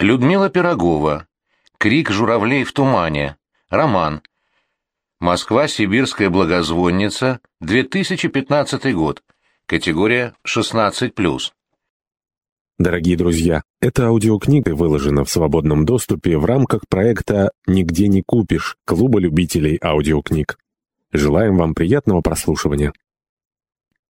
Людмила Пирогова. Крик журавлей в тумане. Роман. Москва, Сибирская благозвонница, 2015 год. Категория 16+. Дорогие друзья, эта аудиокнига выложена в свободном доступе в рамках проекта «Нигде не купишь» Клуба любителей аудиокниг. Желаем вам приятного прослушивания.